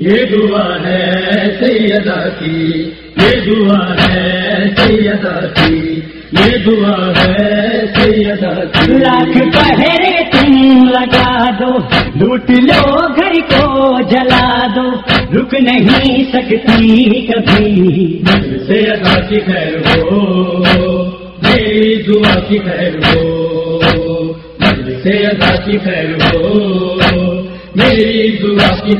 یہ دعا ہے سیدہ کی یہ دعا ہے سیدہ کی یہ دعا ہے سیدہ کی۔ لاکھ پہرے تم لگا دو لوٹ لو گھر کو جلا دو۔ رک نہیں سکتی کبھی۔ سیدہ کی خیر ہو میری دعا کی خیر ہو۔ سیدہ کی خیر ہو۔ میری دعا کی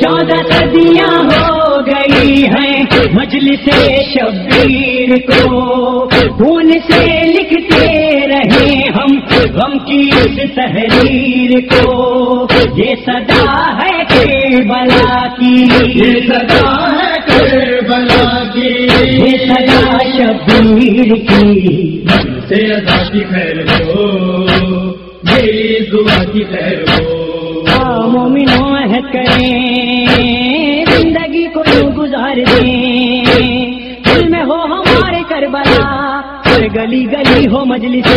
چودہ صدیاں ہو گئی ہیں مجلس شبیر کو۔ خون سے لکھتے رہے ہم غم کی اس تحریر کو۔ یہ صدا ہے کہ بلا کی۔ یہ صدا ہے کربلا کی۔ یہ صدا شبیر کی۔ سیدہ کی خیر ہو۔ میری دعا کی خیر ہو۔ مومنوں عہد کریں زندگی کو یوں گزار دیں دل میں ہو ہمارے کربلا ہر گلی گلی ہو مجلس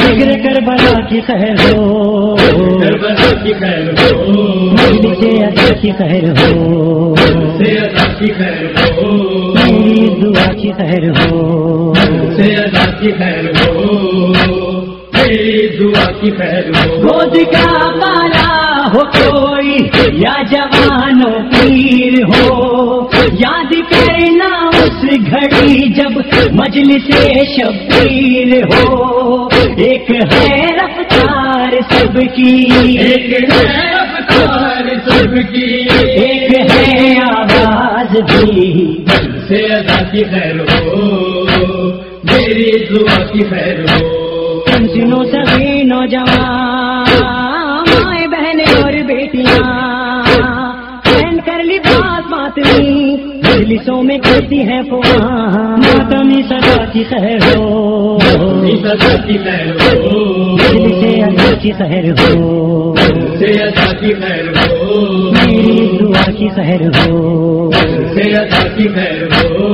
ذکر کربلا کی خیر ہو کربلا کی خیر ہو مجلس کی خیر ہو کی خیر ہو میری دعا کی خیر ہو کی خیر ہو دعا کی خیر ہو گود کا پالا ہو کوئی یا جوانوں پیر ہو؟ یاد کرنا اس گھڑی جب مجلس شبیر ہو۔ ایک ہے رفتار سب کی۔ ایک ہے رفتار سب کی۔ ایک ہے آواز بھی۔ سیدہ کی خیر ہو میری دعا کی خیر ہو۔ سنو سبھی نوجوان۔ بہنیں اور بیٹیاں۔ پہن کر لباس ماتمی مجلسوں میں کرتی ہیں فوان ماتمی سدا کی خیر ہو۔ سیدہ کی خیر ہو۔ مجلس ادا کی خیر ہو۔ سیدہ کی خیر ہو۔ میری دعا کی خیر ہو۔ سیدہ کی خیر ہو۔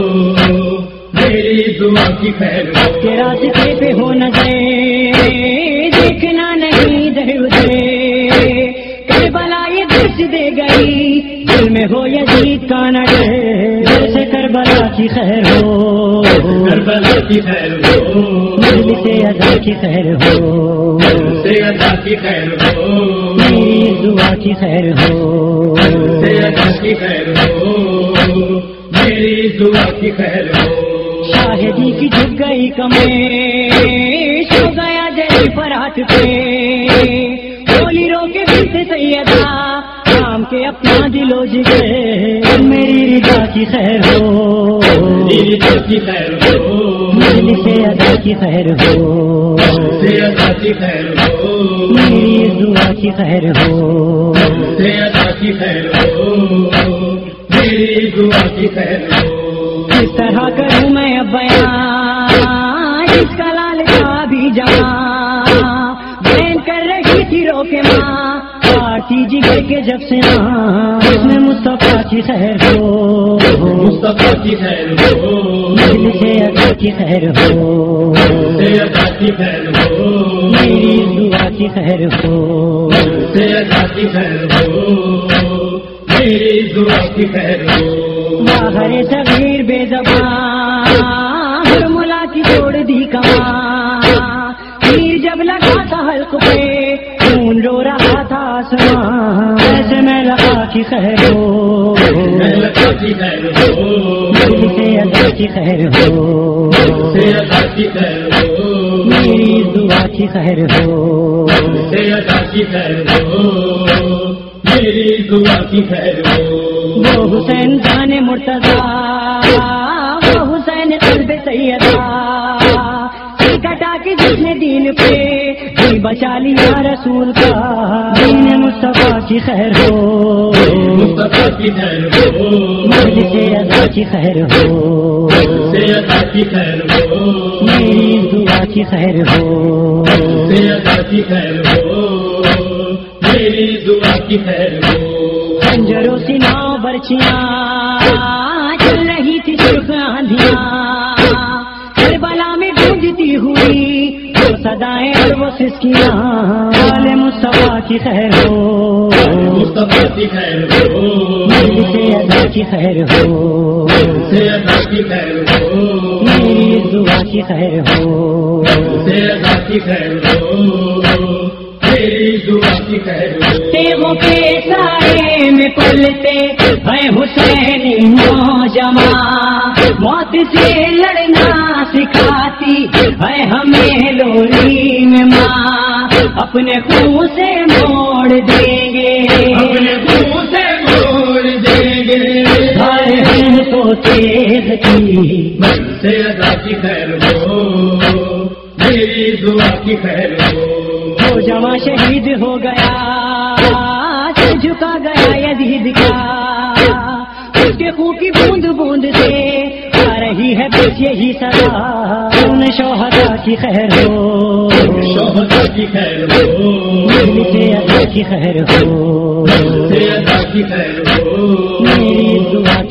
میری دعا کی خیر ہو۔ کہ راستے پہ ہو نہ جائے۔ یہ دس دے گئی دل میں ہو یزید کا نہ ڈر جیسے کربلا کی خیر ہو۔ کربلا کی خیر ہو۔ مجلس ادا کی خیر ہو۔ سیدہ کی خیر ہو۔ دعا کی خیر ہو۔ سیدہ کی خیر ہو۔ میری دعا کی خیر ہو۔ شاہدی کی جھک گئی کمیں سو گیا جی فرات پہ دلو جگے میری رضا کی خیر ہو۔ میری دعا کی خیر ہو۔ مجلس ادا کی خیر ہو۔ سیدہ کی خیر ہو۔ میری دعا کی خیر ہو۔ سیدہ کی خیر ہو۔ میری دعا کی خیر ہو۔ کس طرح کروں میں اب کے جب سے اس میں مصطفیٰ کی خیر ہو مصطفیٰ کی خیر ہو مجلس ادا کی خیر ہو سیدہ کی خیر ہو میری دعا کی خیر ہو۔ سیدہ کی خیر ہو میری دعا کی خیر ہو۔ باہر صغیر بے زبان ہو۔ سیدہ کی خیر ہو مجلس ادا کی خیر ہو میری دعا کی خیر ہو میری دعا کی خیر ہو وہ حسین خان مرتضی وہ حسین قلب سیدا کٹا کے جس نے دین پہ بچا لیا رسول کا دین مصطفیٰ کی خیر ہو ہو۔ مجلس ادا کی خیر ہو۔ میری دعا کی خیر ہو۔ میری دعا کی خیر ہو۔ سنا برچیاں چل رہی تھی سرخ آندھیاں۔ کربلا میں گونجتی ہوئی سدائیں وہ آل مصطفیٰ کی خیر ہو۔ کی خیر ہو میری دعا کی خیر ہو سے میری دعا کی خیر ہو کے سارے میں پلتے ہے حسین نوجوان موت سے لڑنا سکھاتی ہے ہمیں لولی میں ماں اپنے خون سے کی سے ادا کی خیر ہو میری دعا کی خیر ہو۔ جمع شہید ہو گیا جھکا گیا یزید کا؟ اس کے خون کی بوند بوند سے آ رہی ہے بس یہی سزا ان شوہدا کی خیر ہو؟ شوہر کی خیر ہو۔ سے ادا کی خیر ہو۔ سے ادا کی خیر ہو۔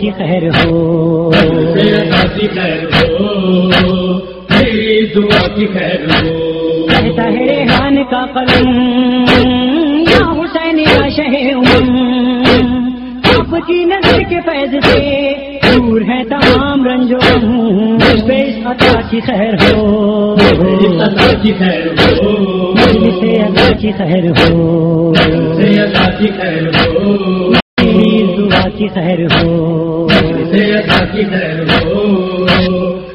کی خیر ہو۔ سے ادا کی خیر ہو۔ میری دعا کی خیر ہو۔ کہتا ہے ریحان کا قلم۔ یا حسین یا شہ امم۔ آپ کی نظر کے فیض سے دور ہے تمام رنجو بے عطا کی خیر ہو۔ ادا کی خیر ہو۔ سے کی خیر ہو۔ سے کی خیر ہو۔ کی خیر ہو۔ ادا کی خیر ہو۔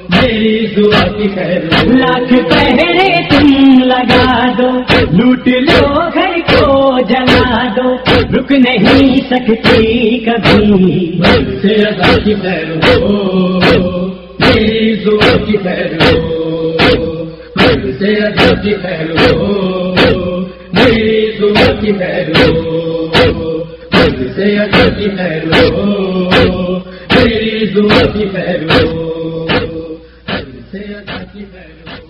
میری دعا کی خیر ہو۔ لاکھ پہرے تم لگا دو۔ لوٹ لو۔ گھر کو جلا دو۔ رک نہیں سکتی کبھی۔ سے ادا کی خیر ہو۔ میری دعا کی خیر ہو۔ سے ادا کی خیر ہو۔ میری دعا کی خیر ہو۔ سے ادا کی خیر ہو میری دعا کی خیر ہو سے کی خیر ہو